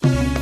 Bye.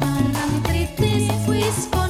Para nutritis, whisper.